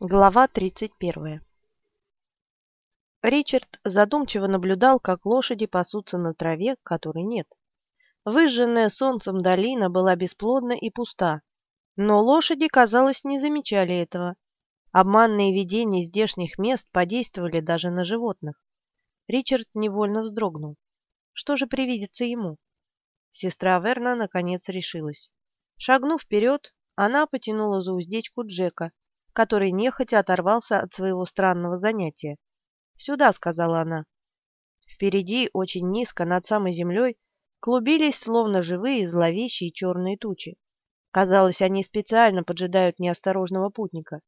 Глава 31. Ричард задумчиво наблюдал, как лошади пасутся на траве, которой нет. Выжженная солнцем долина была бесплодна и пуста, но лошади, казалось, не замечали этого. Обманные видения здешних мест подействовали даже на животных. Ричард невольно вздрогнул. Что же привидится ему? Сестра Верна наконец решилась. Шагнув вперед, она потянула за уздечку Джека, который нехотя оторвался от своего странного занятия. «Сюда», — сказала она. Впереди, очень низко, над самой землей, клубились словно живые зловещие черные тучи. Казалось, они специально поджидают неосторожного путника.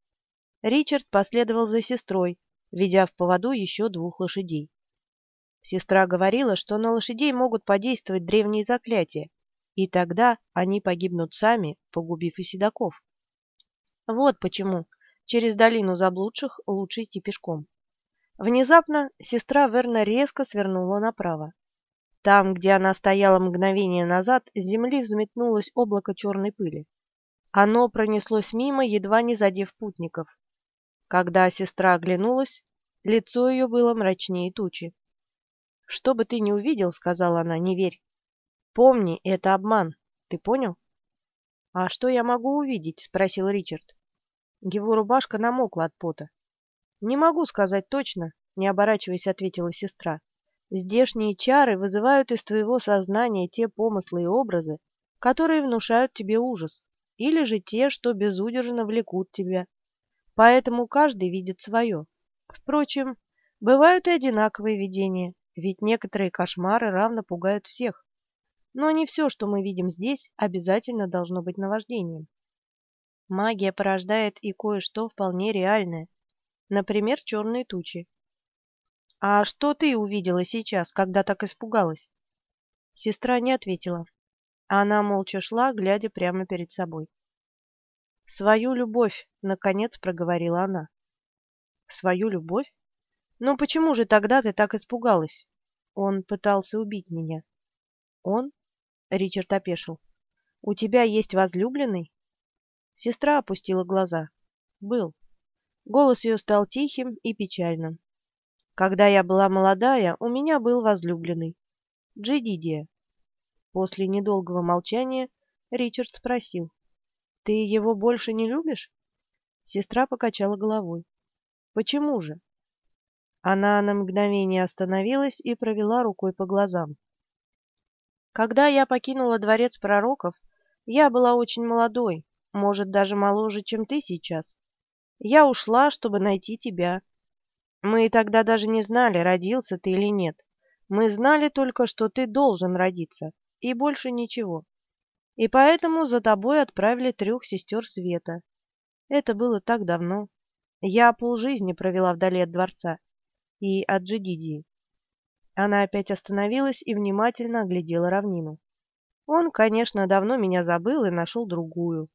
Ричард последовал за сестрой, ведя в поводу еще двух лошадей. Сестра говорила, что на лошадей могут подействовать древние заклятия, и тогда они погибнут сами, погубив и седаков. Вот почему Через долину заблудших лучше идти пешком. Внезапно сестра Верна резко свернула направо. Там, где она стояла мгновение назад, с земли взметнулось облако черной пыли. Оно пронеслось мимо, едва не задев путников. Когда сестра оглянулась, лицо ее было мрачнее тучи. — Что бы ты ни увидел, — сказала она, — не верь. Помни, это обман. Ты понял? — А что я могу увидеть? — спросил Ричард. Его рубашка намокла от пота. «Не могу сказать точно», — не оборачиваясь, ответила сестра. «Здешние чары вызывают из твоего сознания те помыслы и образы, которые внушают тебе ужас, или же те, что безудержно влекут тебя. Поэтому каждый видит свое. Впрочем, бывают и одинаковые видения, ведь некоторые кошмары равно пугают всех. Но не все, что мы видим здесь, обязательно должно быть наваждением. Магия порождает и кое-что вполне реальное. Например, черные тучи. «А что ты увидела сейчас, когда так испугалась?» Сестра не ответила. Она молча шла, глядя прямо перед собой. «Свою любовь», — наконец проговорила она. «Свою любовь? Ну почему же тогда ты так испугалась? Он пытался убить меня». «Он?» — Ричард опешил. «У тебя есть возлюбленный?» Сестра опустила глаза. Был. Голос ее стал тихим и печальным. Когда я была молодая, у меня был возлюбленный. Джедидия. После недолгого молчания Ричард спросил. «Ты его больше не любишь?» Сестра покачала головой. «Почему же?» Она на мгновение остановилась и провела рукой по глазам. «Когда я покинула дворец пророков, я была очень молодой, может, даже моложе, чем ты сейчас. Я ушла, чтобы найти тебя. Мы тогда даже не знали, родился ты или нет. Мы знали только, что ты должен родиться, и больше ничего. И поэтому за тобой отправили трех сестер Света. Это было так давно. Я полжизни провела вдали от дворца и от Джидидии. Она опять остановилась и внимательно оглядела равнину. Он, конечно, давно меня забыл и нашел другую.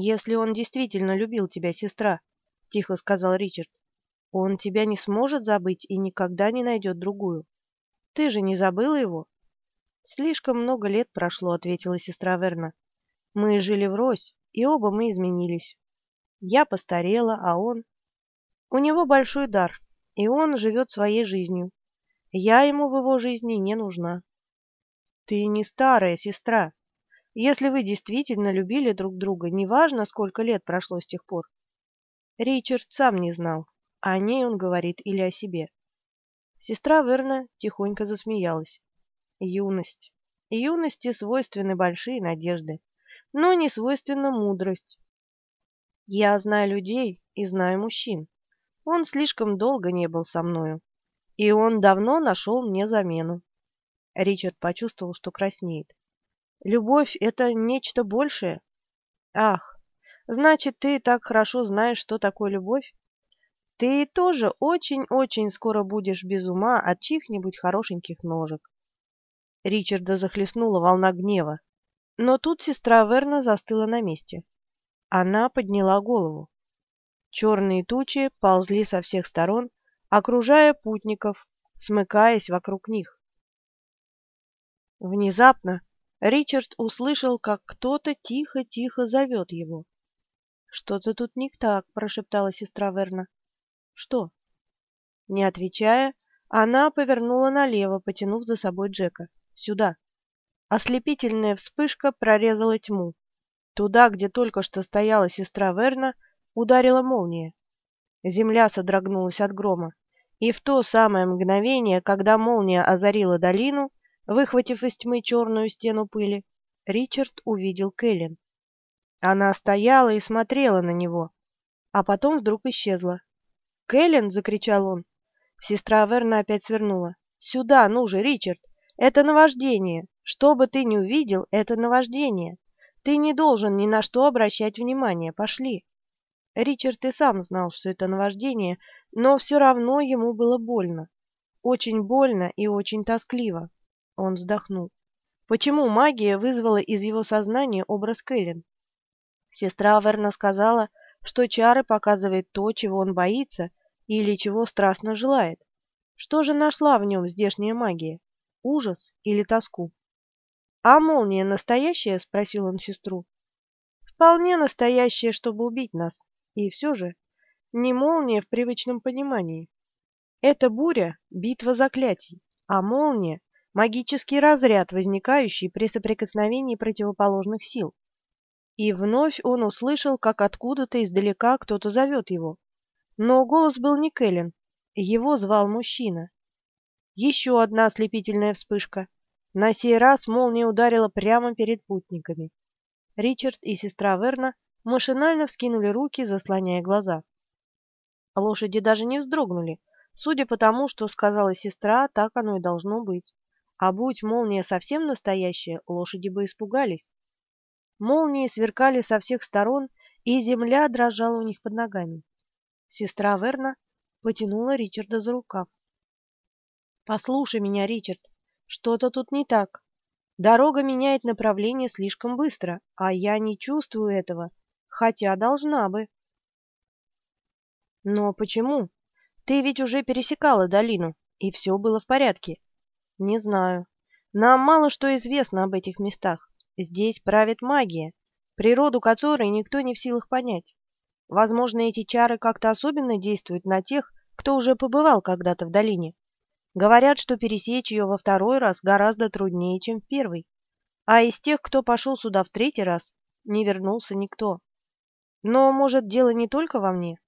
«Если он действительно любил тебя, сестра», — тихо сказал Ричард, — «он тебя не сможет забыть и никогда не найдет другую. Ты же не забыла его?» «Слишком много лет прошло», — ответила сестра Верна. «Мы жили врозь, и оба мы изменились. Я постарела, а он...» «У него большой дар, и он живет своей жизнью. Я ему в его жизни не нужна». «Ты не старая сестра», если вы действительно любили друг друга, неважно, сколько лет прошло с тех пор. Ричард сам не знал, о ней он говорит или о себе. Сестра Верна тихонько засмеялась. Юность. Юности свойственны большие надежды, но не свойственна мудрость. Я знаю людей и знаю мужчин. Он слишком долго не был со мною, и он давно нашел мне замену. Ричард почувствовал, что краснеет. Любовь — это нечто большее. Ах, значит, ты так хорошо знаешь, что такое любовь? Ты тоже очень-очень скоро будешь без ума от чьих-нибудь хорошеньких ножек. Ричарда захлестнула волна гнева, но тут сестра Верна застыла на месте. Она подняла голову. Черные тучи ползли со всех сторон, окружая путников, смыкаясь вокруг них. Внезапно Ричард услышал, как кто-то тихо-тихо зовет его. «Что-то тут не так», — прошептала сестра Верна. «Что?» Не отвечая, она повернула налево, потянув за собой Джека. «Сюда!» Ослепительная вспышка прорезала тьму. Туда, где только что стояла сестра Верна, ударила молния. Земля содрогнулась от грома, и в то самое мгновение, когда молния озарила долину, выхватив из тьмы черную стену пыли, Ричард увидел Кэлен. Она стояла и смотрела на него, а потом вдруг исчезла. «Кэлен!» — закричал он. Сестра Верна опять свернула. «Сюда, ну же, Ричард! Это наваждение! Что бы ты ни увидел, это наваждение! Ты не должен ни на что обращать внимание. Пошли!» Ричард и сам знал, что это наваждение, но все равно ему было больно. Очень больно и очень тоскливо. Он вздохнул. Почему магия вызвала из его сознания образ Кэлен? Сестра Верна сказала, что чары показывают то, чего он боится или чего страстно желает. Что же нашла в нем здешняя магия? Ужас или тоску? «А молния настоящая?» — спросил он сестру. «Вполне настоящая, чтобы убить нас. И все же не молния в привычном понимании. Это буря — битва заклятий, а молния — магический разряд, возникающий при соприкосновении противоположных сил. И вновь он услышал, как откуда-то издалека кто-то зовет его. Но голос был не Кэлен, его звал мужчина. Еще одна ослепительная вспышка. На сей раз молния ударила прямо перед путниками. Ричард и сестра Верна машинально вскинули руки, заслоняя глаза. Лошади даже не вздрогнули. Судя по тому, что сказала сестра, так оно и должно быть. А будь молния совсем настоящая, лошади бы испугались. Молнии сверкали со всех сторон, и земля дрожала у них под ногами. Сестра Верна потянула Ричарда за рукав. «Послушай меня, Ричард, что-то тут не так. Дорога меняет направление слишком быстро, а я не чувствую этого, хотя должна бы». «Но почему? Ты ведь уже пересекала долину, и все было в порядке». «Не знаю. Нам мало что известно об этих местах. Здесь правит магия, природу которой никто не в силах понять. Возможно, эти чары как-то особенно действуют на тех, кто уже побывал когда-то в долине. Говорят, что пересечь ее во второй раз гораздо труднее, чем в первый. А из тех, кто пошел сюда в третий раз, не вернулся никто. Но, может, дело не только во мне?